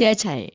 เสี